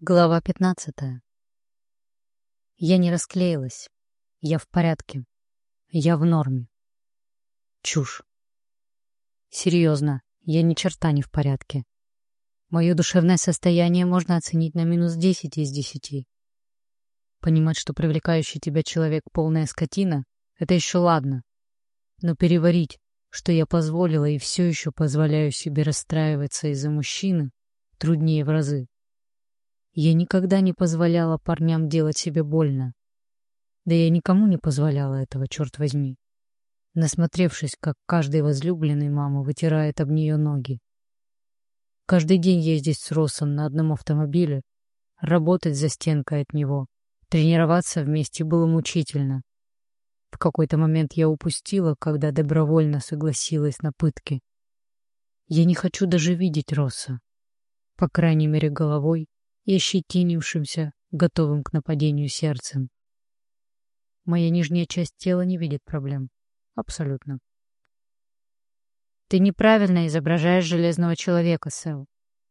Глава пятнадцатая. Я не расклеилась. Я в порядке. Я в норме. Чушь. Серьезно, я ни черта не в порядке. Мое душевное состояние можно оценить на минус десять из десяти. Понимать, что привлекающий тебя человек полная скотина, это еще ладно. Но переварить, что я позволила и все еще позволяю себе расстраиваться из-за мужчины, труднее в разы. Я никогда не позволяла парням делать себе больно. Да я никому не позволяла этого, черт возьми. Насмотревшись, как каждый возлюбленный мама вытирает об нее ноги. Каждый день ездить с Росом на одном автомобиле, работать за стенкой от него, тренироваться вместе было мучительно. В какой-то момент я упустила, когда добровольно согласилась на пытки. Я не хочу даже видеть Росса. По крайней мере, головой и ощетинившимся, готовым к нападению сердцем. Моя нижняя часть тела не видит проблем. Абсолютно. «Ты неправильно изображаешь железного человека, Сэл»,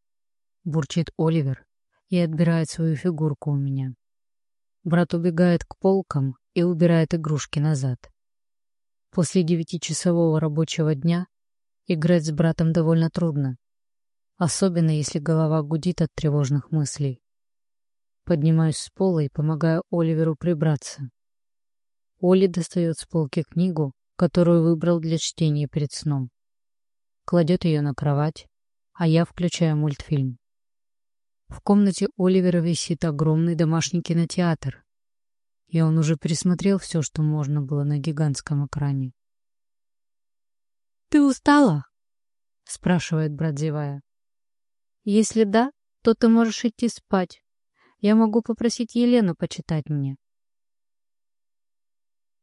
— бурчит Оливер и отбирает свою фигурку у меня. Брат убегает к полкам и убирает игрушки назад. После девятичасового рабочего дня играть с братом довольно трудно особенно если голова гудит от тревожных мыслей. Поднимаюсь с пола и помогаю Оливеру прибраться. Оли достает с полки книгу, которую выбрал для чтения перед сном. Кладет ее на кровать, а я включаю мультфильм. В комнате Оливера висит огромный домашний кинотеатр, и он уже пересмотрел все, что можно было на гигантском экране. «Ты устала?» — спрашивает брат, зевая. Если да, то ты можешь идти спать. Я могу попросить Елену почитать мне.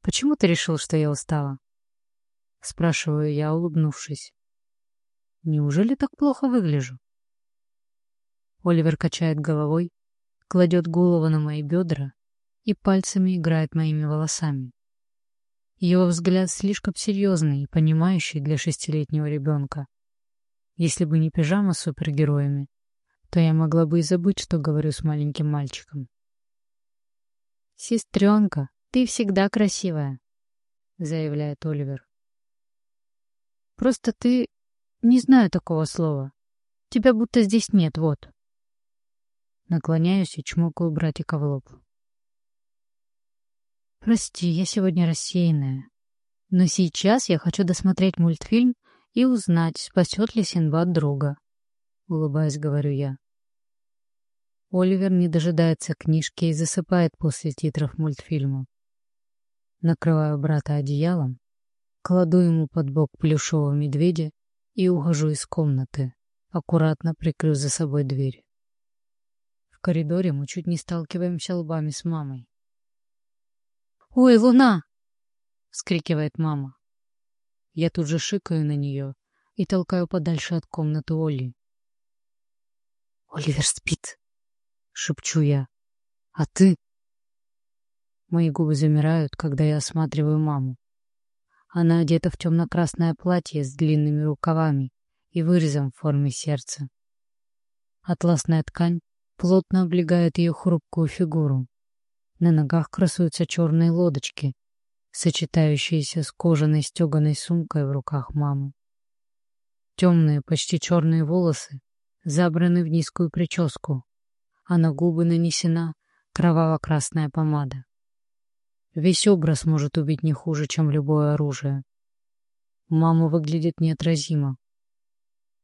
Почему ты решил, что я устала? Спрашиваю я, улыбнувшись. Неужели так плохо выгляжу? Оливер качает головой, кладет голову на мои бедра и пальцами играет моими волосами. Его взгляд слишком серьезный и понимающий для шестилетнего ребенка. Если бы не пижама с супергероями, то я могла бы и забыть, что говорю с маленьким мальчиком. «Сестренка, ты всегда красивая», — заявляет Оливер. «Просто ты... не знаю такого слова. Тебя будто здесь нет, вот». Наклоняюсь и чмокаю братика в лоб. «Прости, я сегодня рассеянная. Но сейчас я хочу досмотреть мультфильм и узнать, спасет ли Синбад друга. Улыбаясь, говорю я. Оливер не дожидается книжки и засыпает после титров мультфильма. Накрываю брата одеялом, кладу ему под бок плюшевого медведя и ухожу из комнаты, аккуратно прикрыв за собой дверь. В коридоре мы чуть не сталкиваемся лбами с мамой. «Ой, луна!» — вскрикивает мама. Я тут же шикаю на нее и толкаю подальше от комнаты Олли. «Оливер спит!» — шепчу я. «А ты?» Мои губы замирают, когда я осматриваю маму. Она одета в темно-красное платье с длинными рукавами и вырезом в форме сердца. Атласная ткань плотно облегает ее хрупкую фигуру. На ногах красуются черные лодочки, сочетающиеся с кожаной стеганой сумкой в руках мамы. Темные, почти черные волосы забраны в низкую прическу, а на губы нанесена кроваво-красная помада. Весь образ может убить не хуже, чем любое оружие. Мама выглядит неотразимо.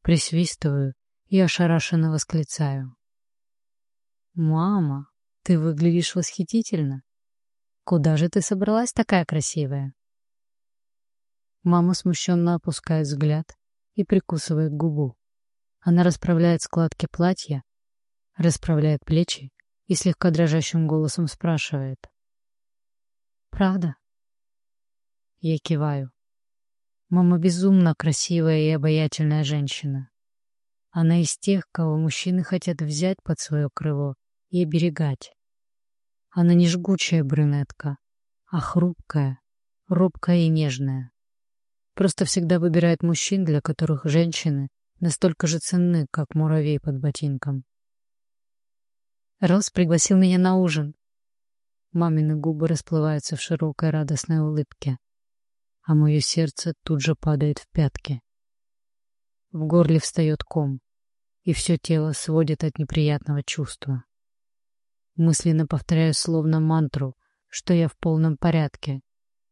Присвистываю и ошарашенно восклицаю. «Мама, ты выглядишь восхитительно!» Куда же ты собралась такая красивая? Мама смущенно опускает взгляд и прикусывает губу. Она расправляет складки платья, расправляет плечи и слегка дрожащим голосом спрашивает. «Правда?» Я киваю. Мама безумно красивая и обаятельная женщина. Она из тех, кого мужчины хотят взять под свое крыло и оберегать. Она не жгучая брюнетка, а хрупкая, робкая и нежная. Просто всегда выбирает мужчин, для которых женщины настолько же ценны, как муравей под ботинком. Рос пригласил меня на ужин. Мамины губы расплываются в широкой радостной улыбке, а мое сердце тут же падает в пятки. В горле встает ком, и все тело сводит от неприятного чувства. Мысленно повторяю словно мантру, что я в полном порядке,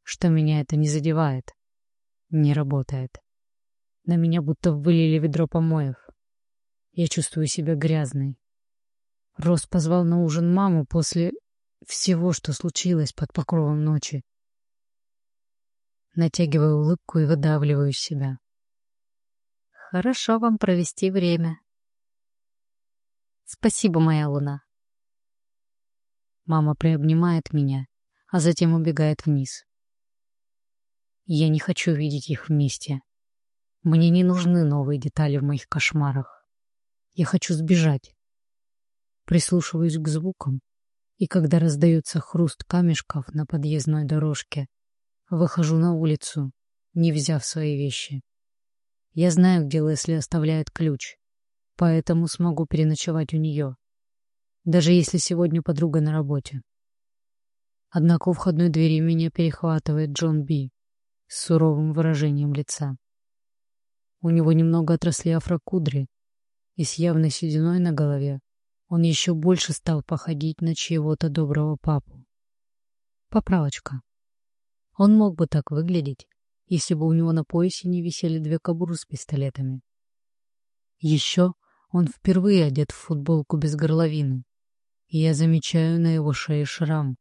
что меня это не задевает. Не работает. На меня будто вылили ведро помоев. Я чувствую себя грязной. Рос позвал на ужин маму после всего, что случилось под покровом ночи. Натягиваю улыбку и выдавливаю себя. Хорошо вам провести время. Спасибо, моя луна. Мама приобнимает меня, а затем убегает вниз. Я не хочу видеть их вместе. Мне не нужны новые детали в моих кошмарах. Я хочу сбежать. Прислушиваюсь к звукам, и когда раздается хруст камешков на подъездной дорожке, выхожу на улицу, не взяв свои вещи. Я знаю, где Лесли оставляет ключ, поэтому смогу переночевать у нее, даже если сегодня подруга на работе. Однако у входной двери меня перехватывает Джон Би с суровым выражением лица. У него немного отросли афрокудри, и с явной сединой на голове он еще больше стал походить на чьего-то доброго папу. Поправочка. Он мог бы так выглядеть, если бы у него на поясе не висели две кобуры с пистолетами. Еще он впервые одет в футболку без горловины, я замечаю на его шее шрам,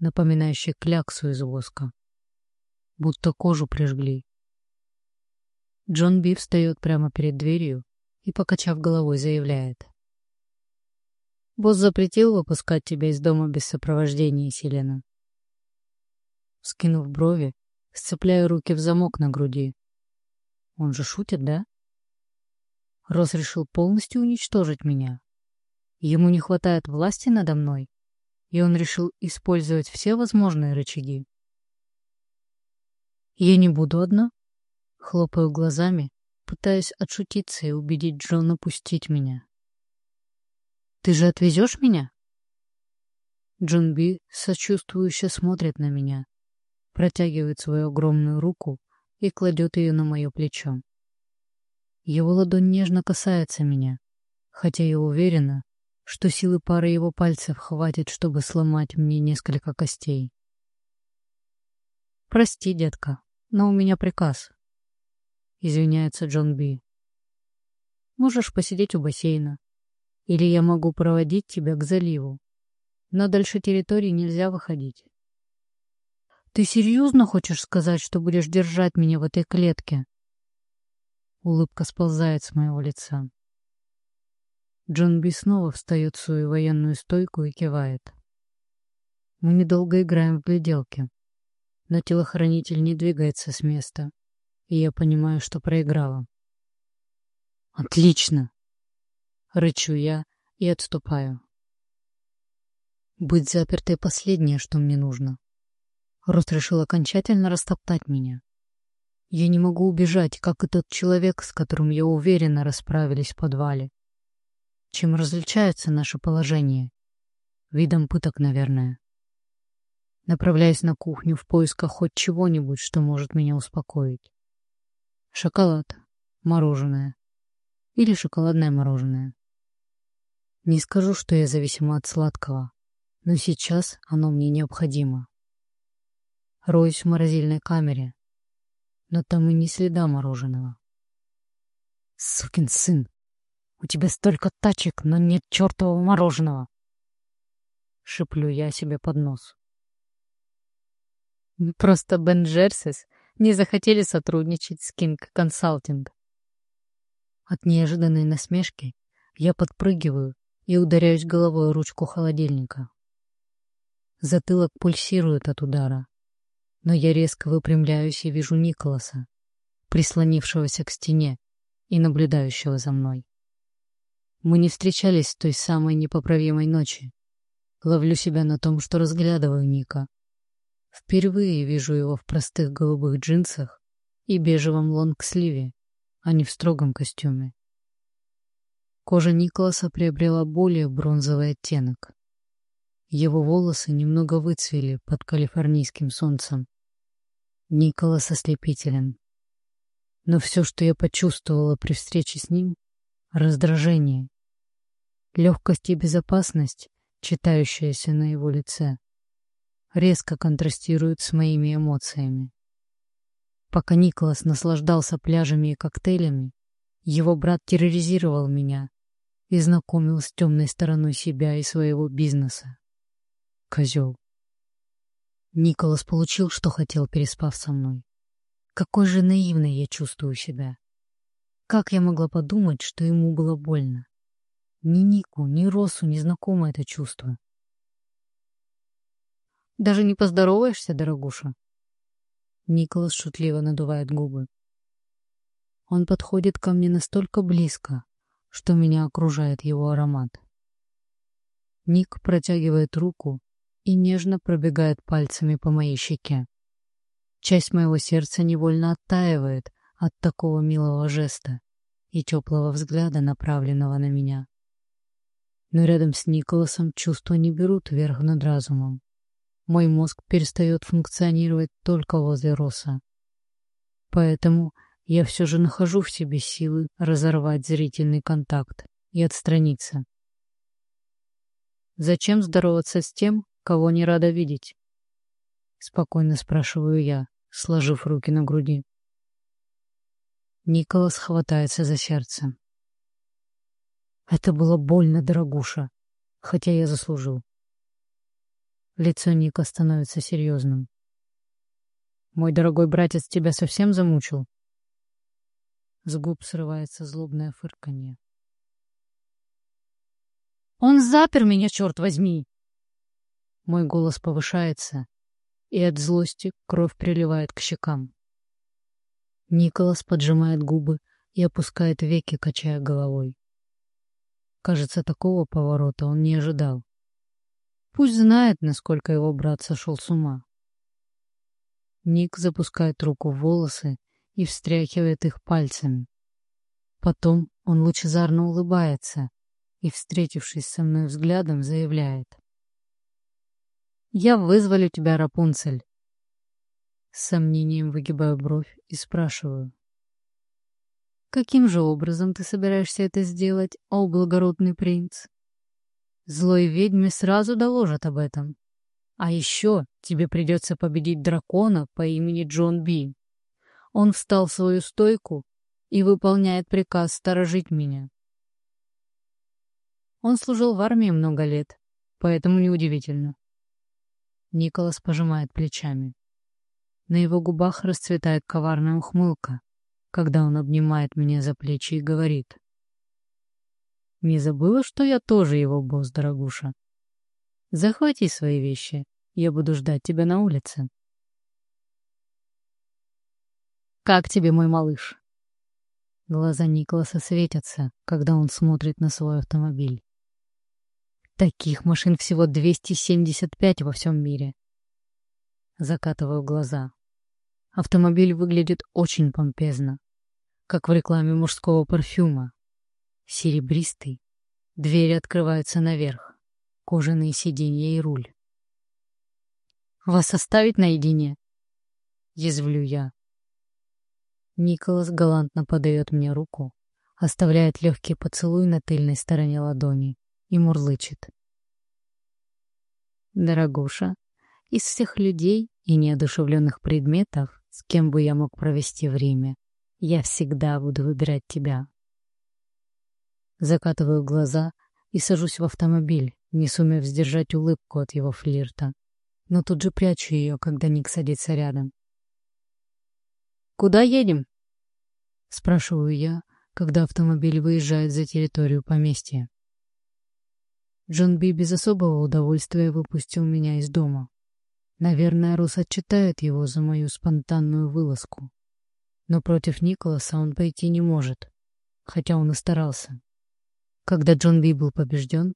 напоминающий кляксу из воска. Будто кожу прижгли. Джон Би встает прямо перед дверью и, покачав головой, заявляет. Босс запретил выпускать тебя из дома без сопровождения, Селена. Скинув брови, сцепляю руки в замок на груди. Он же шутит, да? Рос решил полностью уничтожить меня. Ему не хватает власти надо мной, и он решил использовать все возможные рычаги. Я не буду одна. Хлопаю глазами, пытаясь отшутиться и убедить Джона пустить меня. Ты же отвезешь меня? Джунби сочувствующе смотрит на меня, протягивает свою огромную руку и кладет ее на мое плечо. Его ладонь нежно касается меня, хотя я уверена, что силы пары его пальцев хватит, чтобы сломать мне несколько костей. «Прости, детка, но у меня приказ», — извиняется Джон Би. «Можешь посидеть у бассейна. Или я могу проводить тебя к заливу. Но дальше территории нельзя выходить. Ты серьезно хочешь сказать, что будешь держать меня в этой клетке? Улыбка сползает с моего лица. Джон Би снова встает в свою военную стойку и кивает. Мы недолго играем в гляделки, но телохранитель не двигается с места, и я понимаю, что проиграла. «Отлично!» Рычу я и отступаю. Быть запертой — последнее, что мне нужно. Рост решил окончательно растоптать меня. Я не могу убежать, как и тот человек, с которым я уверенно расправились в подвале. Чем различается наше положение? Видом пыток, наверное. Направляюсь на кухню в поисках хоть чего-нибудь, что может меня успокоить. Шоколад, мороженое или шоколадное мороженое. Не скажу, что я зависима от сладкого, но сейчас оно мне необходимо. Роюсь в морозильной камере, но там и не следа мороженого. Сукин сын, у тебя столько тачек, но нет чертового мороженого. Шиплю я себе под нос. Просто Бен Джерсис не захотели сотрудничать с Кинг Консалтинг. От неожиданной насмешки я подпрыгиваю и ударяюсь головой о ручку холодильника. Затылок пульсирует от удара, но я резко выпрямляюсь и вижу Николаса, прислонившегося к стене и наблюдающего за мной. Мы не встречались с той самой непоправимой ночи. Ловлю себя на том, что разглядываю Ника. Впервые вижу его в простых голубых джинсах и бежевом лонгсливе, а не в строгом костюме. Кожа Николаса приобрела более бронзовый оттенок. Его волосы немного выцвели под калифорнийским солнцем. Николас ослепителен. Но все, что я почувствовала при встрече с ним — раздражение. Легкость и безопасность, читающаяся на его лице, резко контрастируют с моими эмоциями. Пока Николас наслаждался пляжами и коктейлями, его брат терроризировал меня и знакомил с темной стороной себя и своего бизнеса. Козел. Николас получил, что хотел, переспав со мной. Какой же наивной я чувствую себя. Как я могла подумать, что ему было больно? Ни Нику, ни Росу не знакомо это чувство. Даже не поздороваешься, дорогуша? Николас шутливо надувает губы. Он подходит ко мне настолько близко, что меня окружает его аромат. Ник протягивает руку и нежно пробегает пальцами по моей щеке. Часть моего сердца невольно оттаивает от такого милого жеста и теплого взгляда, направленного на меня. Но рядом с Николасом чувства не берут верх над разумом. Мой мозг перестает функционировать только возле Роса. Поэтому я все же нахожу в себе силы разорвать зрительный контакт и отстраниться. Зачем здороваться с тем, кого не рада видеть? Спокойно спрашиваю я, сложив руки на груди. Николас хватается за сердце. Это было больно, дорогуша, хотя я заслужил. Лицо Ника становится серьезным. Мой дорогой братец тебя совсем замучил? С губ срывается злобное фырканье. «Он запер меня, черт возьми!» Мой голос повышается, и от злости кровь приливает к щекам. Николас поджимает губы и опускает веки, качая головой. Кажется, такого поворота он не ожидал. Пусть знает, насколько его брат сошел с ума. Ник запускает руку в волосы и встряхивает их пальцами. Потом он лучезарно улыбается и, встретившись со мной взглядом, заявляет. «Я вызволю тебя, Рапунцель!» С сомнением выгибаю бровь и спрашиваю. «Каким же образом ты собираешься это сделать, о благородный принц?» Злой ведьме сразу доложат об этом. А еще тебе придется победить дракона по имени Джон Би. Он встал в свою стойку и выполняет приказ сторожить меня. Он служил в армии много лет, поэтому неудивительно. Николас пожимает плечами. На его губах расцветает коварная ухмылка, когда он обнимает меня за плечи и говорит. «Не забыла, что я тоже его босс, дорогуша? Захвати свои вещи, я буду ждать тебя на улице». «Как тебе, мой малыш?» Глаза Николаса светятся, когда он смотрит на свой автомобиль. Таких машин всего 275 во всем мире. Закатываю глаза. Автомобиль выглядит очень помпезно, как в рекламе мужского парфюма. Серебристый. Двери открываются наверх. Кожаные сиденья и руль. «Вас оставить наедине?» Язвлю я. Николас галантно подает мне руку, оставляет легкий поцелуй на тыльной стороне ладони и мурлычет. «Дорогуша, из всех людей и неодушевленных предметов, с кем бы я мог провести время, я всегда буду выбирать тебя». Закатываю глаза и сажусь в автомобиль, не сумев сдержать улыбку от его флирта, но тут же прячу ее, когда Ник садится рядом. «Куда едем?» — спрашиваю я, когда автомобиль выезжает за территорию поместья. Джон Би без особого удовольствия выпустил меня из дома. Наверное, Рус отчитает его за мою спонтанную вылазку. Но против Николаса он пойти не может, хотя он и старался. Когда Джон Би был побежден,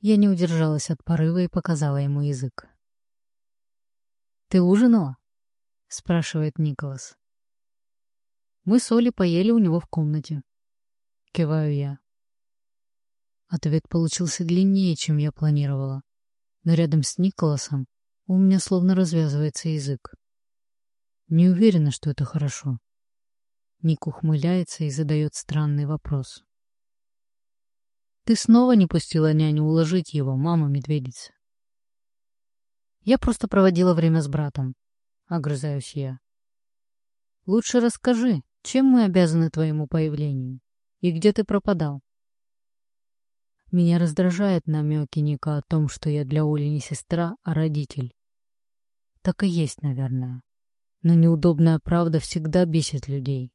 я не удержалась от порыва и показала ему язык. «Ты ужинала?» — спрашивает Николас. Мы с Олей поели у него в комнате. Киваю я. Ответ получился длиннее, чем я планировала. Но рядом с Николасом у меня словно развязывается язык. Не уверена, что это хорошо. Ник ухмыляется и задает странный вопрос. Ты снова не пустила няню уложить его, мама-медведица. Я просто проводила время с братом. Огрызаюсь я. Лучше расскажи, чем мы обязаны твоему появлению? И где ты пропадал? Меня раздражает намеки Ника о том, что я для Оли не сестра, а родитель. Так и есть, наверное. Но неудобная правда всегда бесит людей.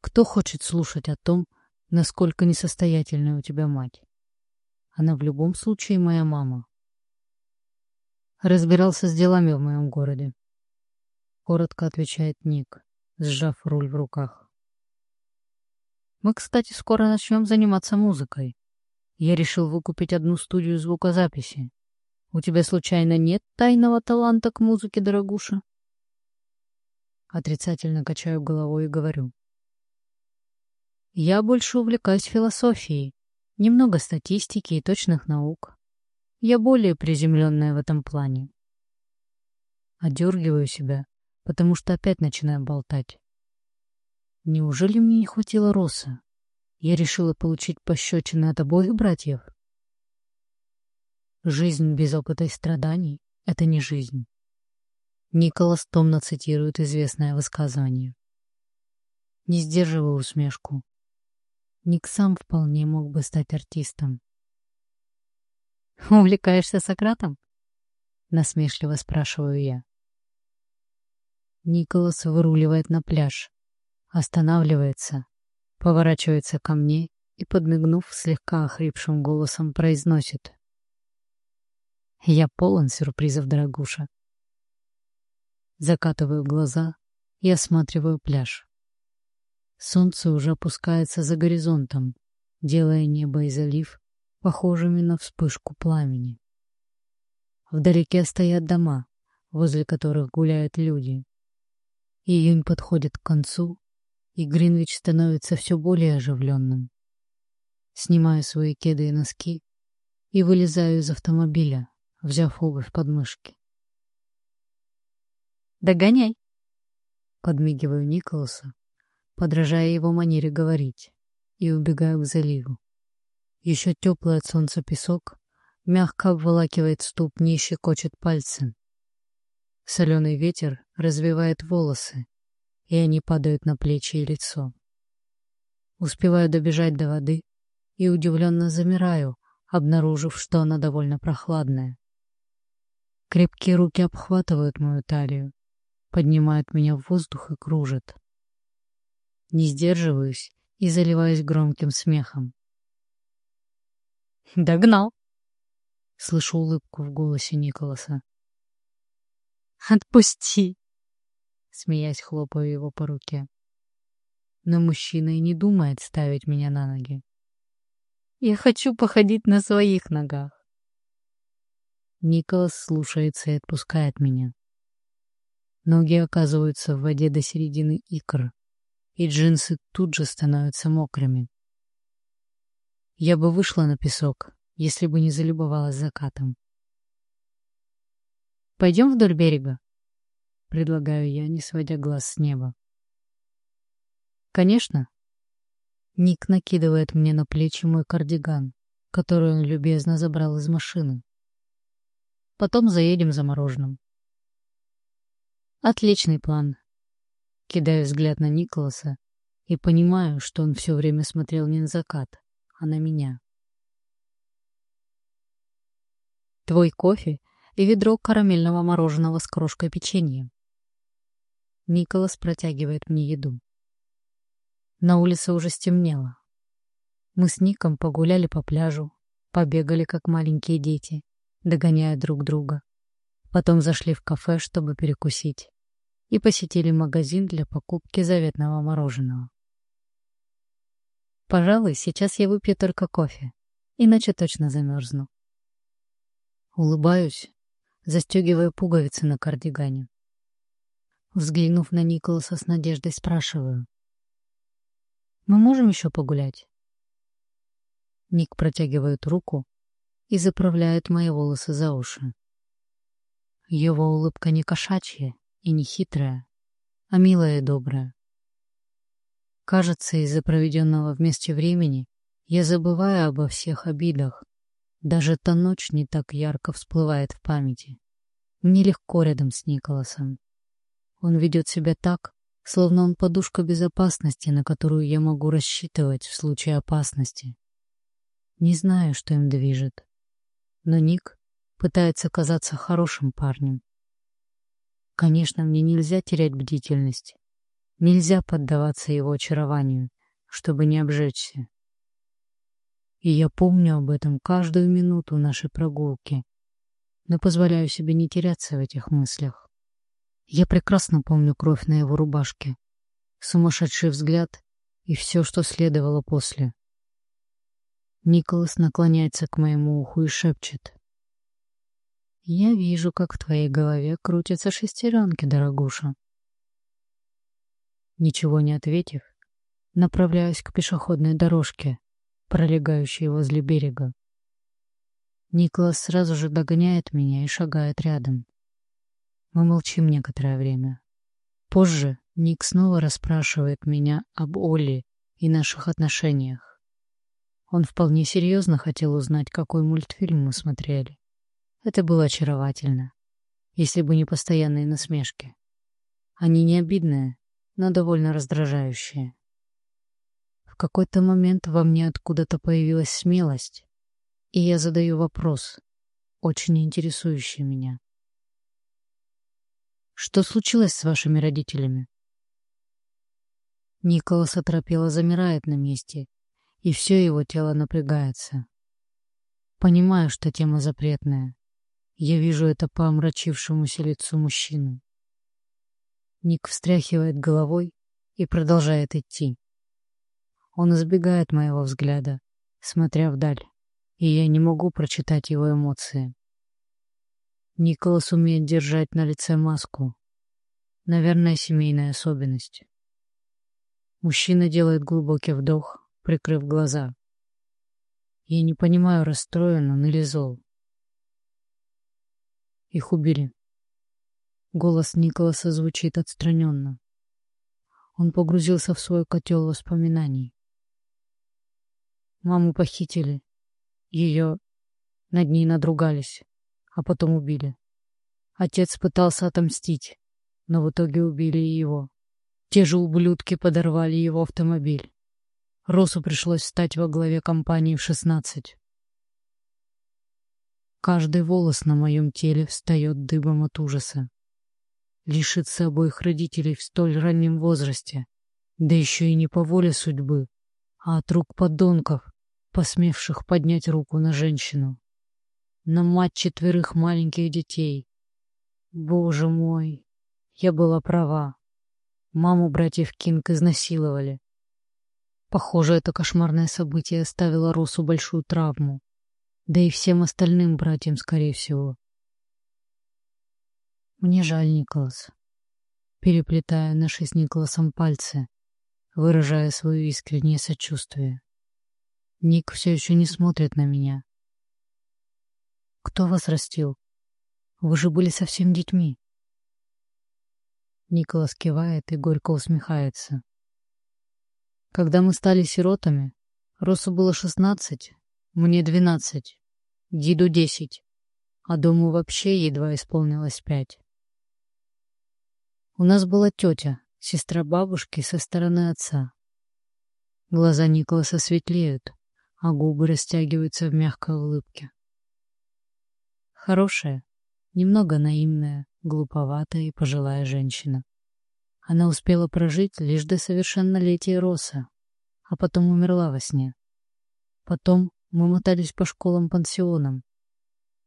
Кто хочет слушать о том, насколько несостоятельная у тебя мать? Она в любом случае моя мама. Разбирался с делами в моем городе. Коротко отвечает Ник, сжав руль в руках. Мы, кстати, скоро начнем заниматься музыкой. Я решил выкупить одну студию звукозаписи. У тебя случайно нет тайного таланта к музыке, дорогуша? Отрицательно качаю головой и говорю. Я больше увлекаюсь философией, немного статистики и точных наук. Я более приземленная в этом плане. Одергиваю себя, потому что опять начинаю болтать. Неужели мне не хватило роса? Я решила получить пощечины от обоих братьев. Жизнь без опыта и страданий — это не жизнь. Николас томно цитирует известное высказывание. Не сдерживаю усмешку. Ник сам вполне мог бы стать артистом. «Увлекаешься Сократом?» — насмешливо спрашиваю я. Николас выруливает на пляж, останавливается, поворачивается ко мне и, подмигнув слегка охрипшим голосом, произносит. «Я полон сюрпризов, дорогуша». Закатываю глаза и осматриваю пляж. Солнце уже опускается за горизонтом, делая небо и залив похожими на вспышку пламени. Вдалеке стоят дома, возле которых гуляют люди. Июнь подходит к концу, и Гринвич становится все более оживленным. Снимаю свои кеды и носки и вылезаю из автомобиля, взяв обувь под мышки. «Догоняй!» Подмигиваю Николаса, подражая его манере говорить, и убегаю к заливу. Еще теплый от солнца песок мягко обволакивает ступни и щекочет пальцы. Соленый ветер развивает волосы, и они падают на плечи и лицо. Успеваю добежать до воды и удивленно замираю, обнаружив, что она довольно прохладная. Крепкие руки обхватывают мою талию, поднимают меня в воздух и кружат. Не сдерживаюсь и заливаюсь громким смехом. «Догнал!» Слышу улыбку в голосе Николаса. «Отпусти!» смеясь, хлопаю его по руке. Но мужчина и не думает ставить меня на ноги. Я хочу походить на своих ногах. Николас слушается и отпускает меня. Ноги оказываются в воде до середины икр, и джинсы тут же становятся мокрыми. Я бы вышла на песок, если бы не залюбовалась закатом. «Пойдем вдоль берега?» — предлагаю я, не сводя глаз с неба. «Конечно». Ник накидывает мне на плечи мой кардиган, который он любезно забрал из машины. Потом заедем за мороженым. Отличный план. Кидаю взгляд на Николаса и понимаю, что он все время смотрел не на закат, а на меня. Твой кофе и ведро карамельного мороженого с крошкой печенья. Николас протягивает мне еду. На улице уже стемнело. Мы с Ником погуляли по пляжу, побегали как маленькие дети, догоняя друг друга. Потом зашли в кафе, чтобы перекусить, и посетили магазин для покупки заветного мороженого. Пожалуй, сейчас я выпью только кофе, иначе точно замерзну. Улыбаюсь, застегивая пуговицы на кардигане. Взглянув на Николаса с надеждой, спрашиваю. «Мы можем еще погулять?» Ник протягивает руку и заправляет мои волосы за уши. Его улыбка не кошачья и не хитрая, а милая и добрая. Кажется, из-за проведенного вместе времени я забываю обо всех обидах. Даже та ночь не так ярко всплывает в памяти. Мне легко рядом с Николасом. Он ведет себя так, словно он подушка безопасности, на которую я могу рассчитывать в случае опасности. Не знаю, что им движет. Но Ник пытается казаться хорошим парнем. Конечно, мне нельзя терять бдительность. Нельзя поддаваться его очарованию, чтобы не обжечься. И я помню об этом каждую минуту нашей прогулки, но позволяю себе не теряться в этих мыслях. Я прекрасно помню кровь на его рубашке, сумасшедший взгляд и все, что следовало после. Николас наклоняется к моему уху и шепчет. «Я вижу, как в твоей голове крутятся шестеренки, дорогуша». Ничего не ответив, направляюсь к пешеходной дорожке, пролегающей возле берега. Николас сразу же догоняет меня и шагает рядом. Мы молчим некоторое время. Позже Ник снова расспрашивает меня об Оле и наших отношениях. Он вполне серьезно хотел узнать, какой мультфильм мы смотрели. Это было очаровательно, если бы не постоянные насмешки. Они не обидные, но довольно раздражающие. В какой-то момент во мне откуда-то появилась смелость, и я задаю вопрос, очень интересующий меня. Что случилось с вашими родителями? Николас оторопело замирает на месте, и все его тело напрягается. Понимаю, что тема запретная. Я вижу это по омрачившемуся лицу мужчины. Ник встряхивает головой и продолжает идти. Он избегает моего взгляда, смотря вдаль, и я не могу прочитать его эмоции. Николас умеет держать на лице маску. Наверное, семейная особенность. Мужчина делает глубокий вдох, прикрыв глаза. Я не понимаю, расстроен он или зол. Их убили. Голос Николаса звучит отстраненно. Он погрузился в свой котел воспоминаний. Маму похитили. Ее над ней надругались, а потом убили. Отец пытался отомстить, но в итоге убили и его. Те же ублюдки подорвали его автомобиль. Росу пришлось встать во главе компании в шестнадцать. Каждый волос на моем теле встает дыбом от ужаса лишиться обоих родителей в столь раннем возрасте, да еще и не по воле судьбы, а от рук подонков, посмевших поднять руку на женщину. На мать четверых маленьких детей. Боже мой, я была права. Маму братьев Кинг изнасиловали. Похоже, это кошмарное событие оставило Росу большую травму. Да и всем остальным братьям, скорее всего. Мне жаль, Николас. Переплетая наши с Николасом пальцы, выражая свое искреннее сочувствие. Ник все еще не смотрит на меня. Кто вас растил? Вы же были совсем детьми. Николас кивает и горько усмехается. Когда мы стали сиротами, Росу было шестнадцать, мне двенадцать, Диду десять, а дому вообще едва исполнилось пять. У нас была тетя, сестра бабушки со стороны отца. Глаза Николаса светлеют, а губы растягиваются в мягкой улыбке. Хорошая, немного наивная, глуповатая и пожилая женщина. Она успела прожить лишь до совершеннолетия Роса, а потом умерла во сне. Потом мы мотались по школам-пансионам,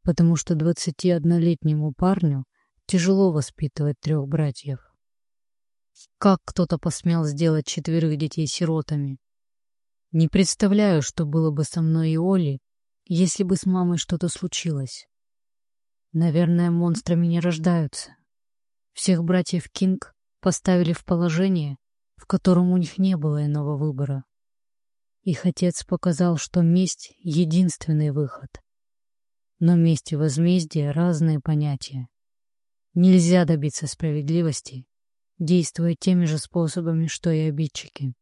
потому что двадцатиоднолетнему парню Тяжело воспитывать трех братьев. Как кто-то посмел сделать четверых детей сиротами? Не представляю, что было бы со мной и Олей, если бы с мамой что-то случилось. Наверное, монстрами не рождаются. Всех братьев Кинг поставили в положение, в котором у них не было иного выбора. Их отец показал, что месть — единственный выход. Но месть и возмездие — разные понятия. Нельзя добиться справедливости, действуя теми же способами, что и обидчики.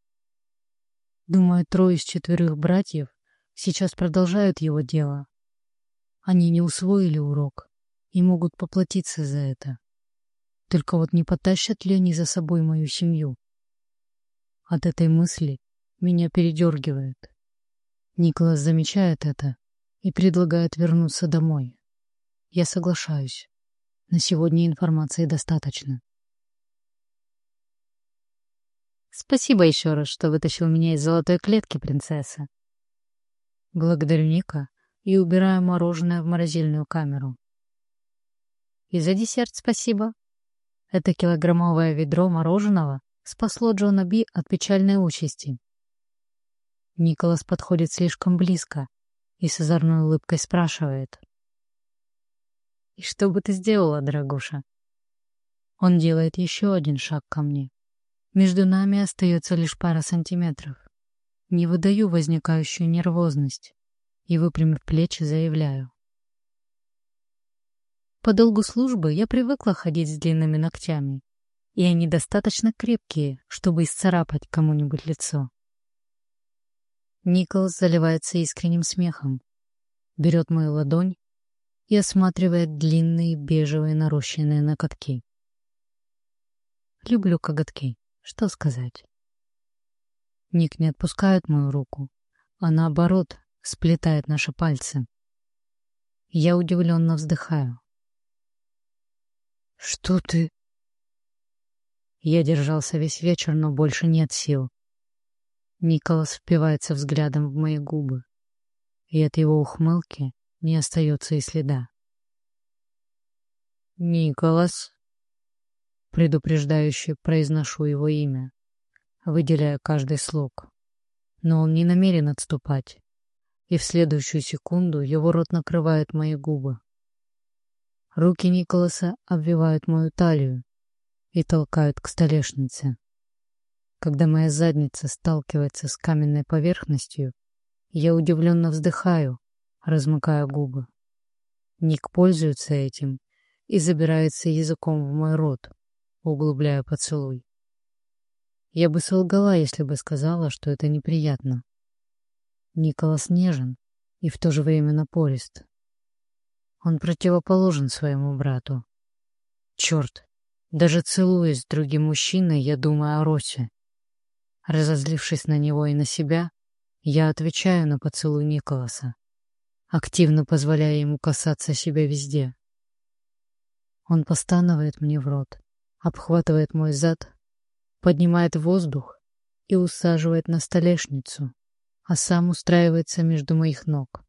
Думаю, трое из четверых братьев сейчас продолжают его дело. Они не усвоили урок и могут поплатиться за это. Только вот не потащат ли они за собой мою семью? От этой мысли меня передергивает. Николас замечает это и предлагает вернуться домой. Я соглашаюсь. На сегодня информации достаточно. Спасибо еще раз, что вытащил меня из золотой клетки, принцесса. Благодарю Ника и убираю мороженое в морозильную камеру. И за десерт спасибо. Это килограммовое ведро мороженого спасло Джона Би от печальной участи. Николас подходит слишком близко и с озорной улыбкой спрашивает. «И что бы ты сделала, дорогуша?» Он делает еще один шаг ко мне. Между нами остается лишь пара сантиметров. Не выдаю возникающую нервозность и, выпрямив плечи, заявляю. По долгу службы я привыкла ходить с длинными ногтями, и они достаточно крепкие, чтобы исцарапать кому-нибудь лицо. Николас заливается искренним смехом, берет мою ладонь и осматривает длинные бежевые нарощенные ноготки. Люблю коготки, что сказать. Ник не отпускает мою руку, а наоборот сплетает наши пальцы. Я удивленно вздыхаю. «Что ты?» Я держался весь вечер, но больше нет сил. Николас впивается взглядом в мои губы, и от его ухмылки не остается и следа. «Николас!» Предупреждающе произношу его имя, выделяя каждый слог. Но он не намерен отступать, и в следующую секунду его рот накрывает мои губы. Руки Николаса обвивают мою талию и толкают к столешнице. Когда моя задница сталкивается с каменной поверхностью, я удивленно вздыхаю, размыкая губы. Ник пользуется этим и забирается языком в мой рот, углубляя поцелуй. Я бы солгала, если бы сказала, что это неприятно. Николас нежен и в то же время напорист. Он противоположен своему брату. Черт, даже целуясь с другим мужчиной, я думаю о Росе. Разозлившись на него и на себя, я отвечаю на поцелуй Николаса, активно позволяя ему касаться себя везде. Он постанывает мне в рот, обхватывает мой зад, поднимает воздух и усаживает на столешницу, а сам устраивается между моих ног.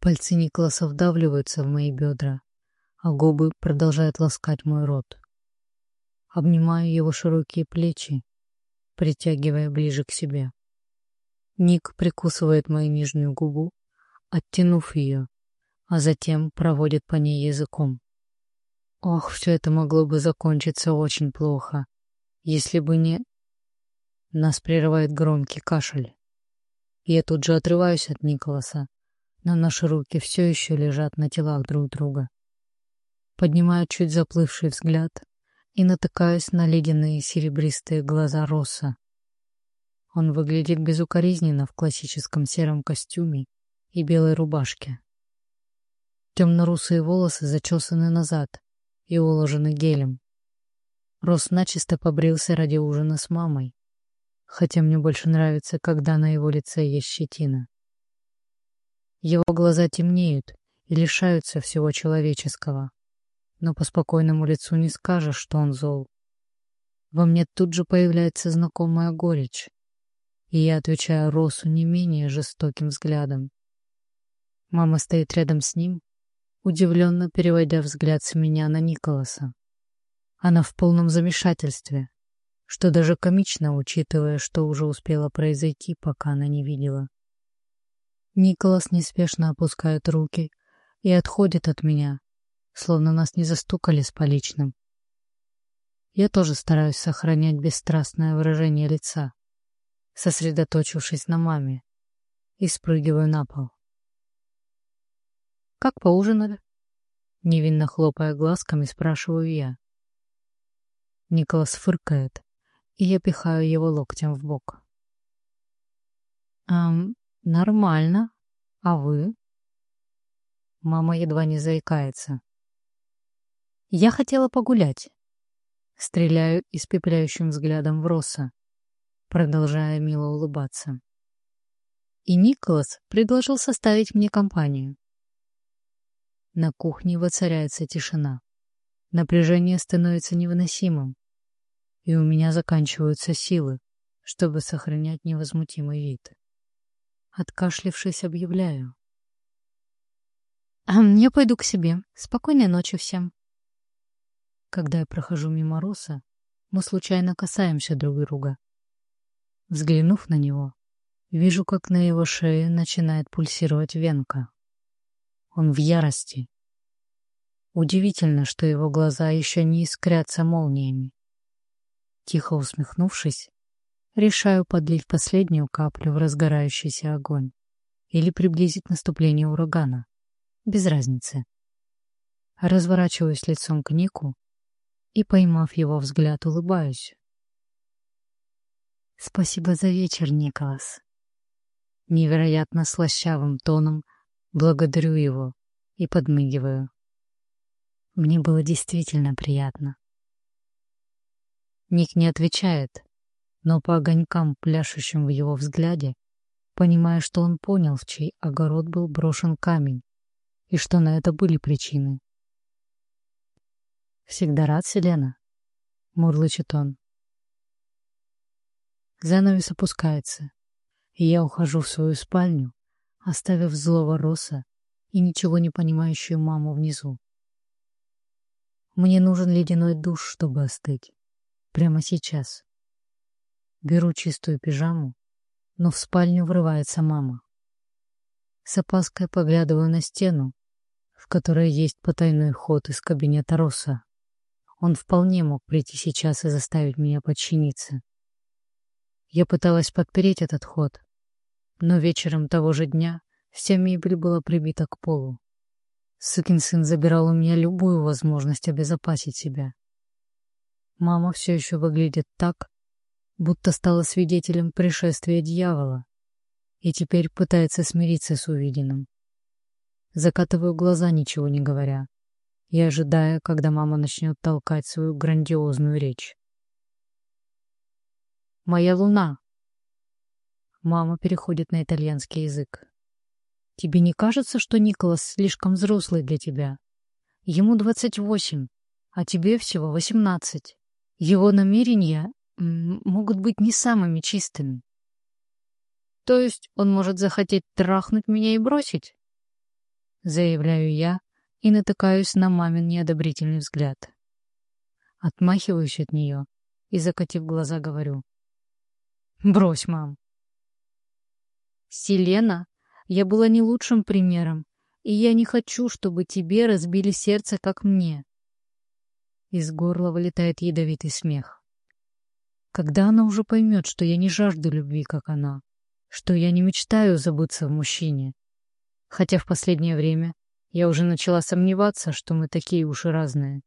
Пальцы Николаса вдавливаются в мои бедра, а губы продолжают ласкать мой рот. Обнимаю его широкие плечи притягивая ближе к себе. Ник прикусывает мою нижнюю губу, оттянув ее, а затем проводит по ней языком. Ох, все это могло бы закончиться очень плохо, если бы не... Нас прерывает громкий кашель. Я тут же отрываюсь от Николаса, но наши руки все еще лежат на телах друг друга. Поднимаю чуть заплывший взгляд и натыкаюсь на ледяные серебристые глаза Росса. Он выглядит безукоризненно в классическом сером костюме и белой рубашке. Темно-русые волосы зачесаны назад и уложены гелем. Росс начисто побрился ради ужина с мамой, хотя мне больше нравится, когда на его лице есть щетина. Его глаза темнеют и лишаются всего человеческого но по спокойному лицу не скажешь, что он зол. Во мне тут же появляется знакомая горечь, и я отвечаю Росу не менее жестоким взглядом. Мама стоит рядом с ним, удивленно переводя взгляд с меня на Николаса. Она в полном замешательстве, что даже комично, учитывая, что уже успело произойти, пока она не видела. Николас неспешно опускает руки и отходит от меня, словно нас не застукали с поличным. Я тоже стараюсь сохранять бесстрастное выражение лица. сосредоточившись на маме, и спрыгиваю на пол. «Как поужинали?» Невинно хлопая глазками, спрашиваю я. Николас фыркает, и я пихаю его локтем в бок. «Эм, нормально. А вы?» Мама едва не заикается. «Я хотела погулять». Стреляю испепеляющим взглядом в Росса, продолжая мило улыбаться. И Николас предложил составить мне компанию. На кухне воцаряется тишина. Напряжение становится невыносимым, и у меня заканчиваются силы, чтобы сохранять невозмутимый вид. Откашлившись, объявляю. «А я пойду к себе. Спокойной ночи всем». Когда я прохожу мимо Роса, мы случайно касаемся друг друга. Взглянув на него, вижу, как на его шее начинает пульсировать венка. Он в ярости. Удивительно, что его глаза еще не искрятся молниями. Тихо усмехнувшись, решаю подлить последнюю каплю в разгорающийся огонь или приблизить наступление урагана. Без разницы. Разворачиваюсь лицом к Нику и, поймав его взгляд, улыбаюсь. «Спасибо за вечер, Николас». Невероятно слащавым тоном благодарю его и подмигиваю. Мне было действительно приятно. Ник не отвечает, но по огонькам, пляшущим в его взгляде, понимаю, что он понял, в чей огород был брошен камень, и что на это были причины. «Всегда рад, Селена», — мурлычет он. Занавес опускается, и я ухожу в свою спальню, оставив злого Роса и ничего не понимающую маму внизу. Мне нужен ледяной душ, чтобы остыть. Прямо сейчас. Беру чистую пижаму, но в спальню врывается мама. С опаской поглядываю на стену, в которой есть потайной ход из кабинета Роса. Он вполне мог прийти сейчас и заставить меня подчиниться. Я пыталась подпереть этот ход, но вечером того же дня вся мебель была прибита к полу. Сукин сын забирал у меня любую возможность обезопасить себя. Мама все еще выглядит так, будто стала свидетелем пришествия дьявола и теперь пытается смириться с увиденным. Закатываю глаза, ничего не говоря и ожидая, когда мама начнет толкать свою грандиозную речь. «Моя луна!» Мама переходит на итальянский язык. «Тебе не кажется, что Николас слишком взрослый для тебя? Ему двадцать восемь, а тебе всего восемнадцать. Его намерения могут быть не самыми чистыми. То есть он может захотеть трахнуть меня и бросить?» Заявляю я, и натыкаюсь на мамин неодобрительный взгляд. Отмахиваюсь от нее и, закатив глаза, говорю. «Брось, мам!» «Селена, я была не лучшим примером, и я не хочу, чтобы тебе разбили сердце, как мне». Из горла вылетает ядовитый смех. Когда она уже поймет, что я не жажду любви, как она, что я не мечтаю забыться в мужчине, хотя в последнее время я уже начала сомневаться, что мы такие уж и разные.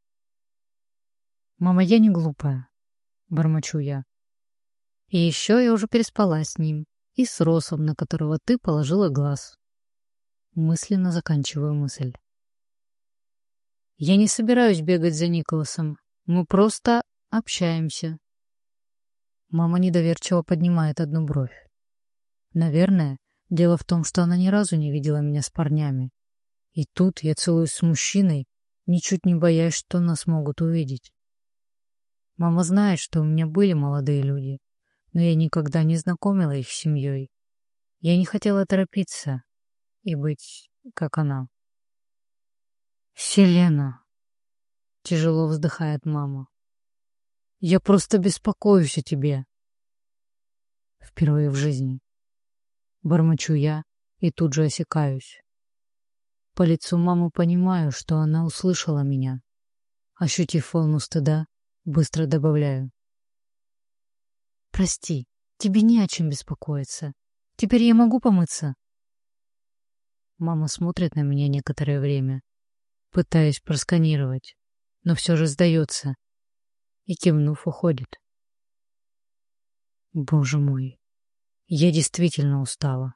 «Мама, я не глупая», — бормочу я. «И еще я уже переспала с ним и с Росом, на которого ты положила глаз». Мысленно заканчиваю мысль. «Я не собираюсь бегать за Николасом. Мы просто общаемся». Мама недоверчиво поднимает одну бровь. Наверное, дело в том, что она ни разу не видела меня с парнями и тут я целуюсь с мужчиной, ничуть не боясь, что нас могут увидеть. Мама знает, что у меня были молодые люди, но я никогда не знакомила их с семьей. Я не хотела торопиться и быть, как она. «Селена!» — тяжело вздыхает мама. «Я просто беспокоюсь о тебе!» Впервые в жизни. Бормочу я и тут же осекаюсь. По лицу мамы понимаю, что она услышала меня. Ощутив волну стыда, быстро добавляю. «Прости, Тебе не о чем беспокоиться. Теперь я могу помыться?» Мама смотрит на меня некоторое время, пытаясь просканировать, но все же сдается и, кивнув, уходит. Боже мой, я действительно устала.